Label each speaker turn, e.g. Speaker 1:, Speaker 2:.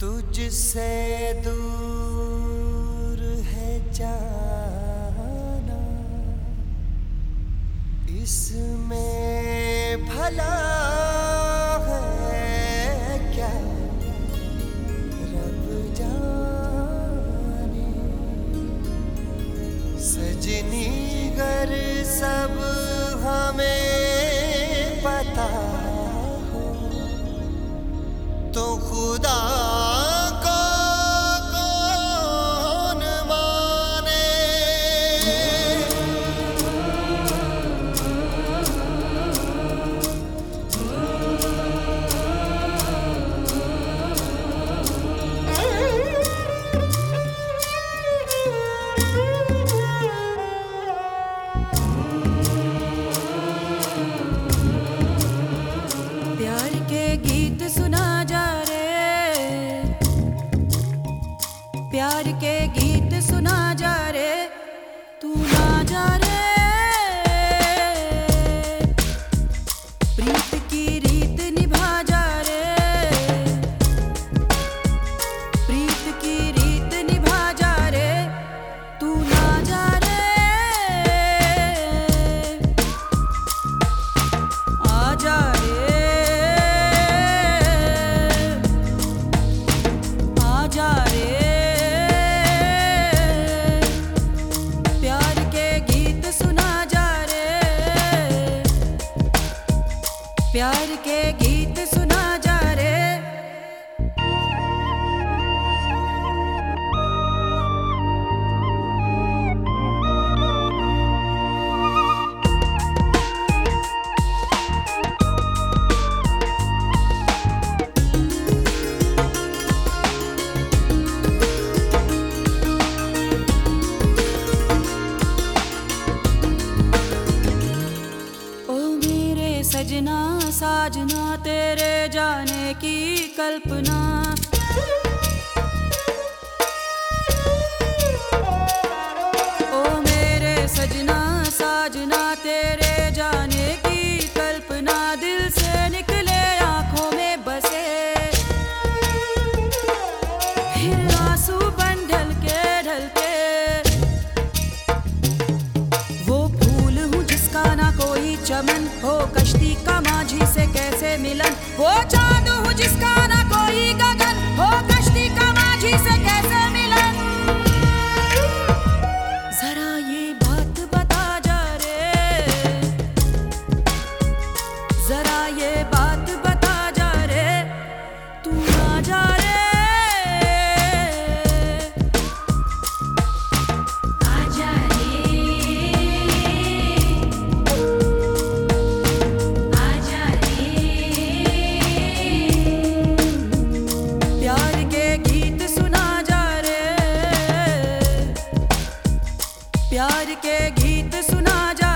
Speaker 1: तुझसे दूर है जाना। इसमें भला है क्या? सजनी सब हमें tu.
Speaker 2: प्यार के गीत तेरे जाने की कल्पना। ओ मेरे सजना साजना तेरे प्यार के गीत सुना जा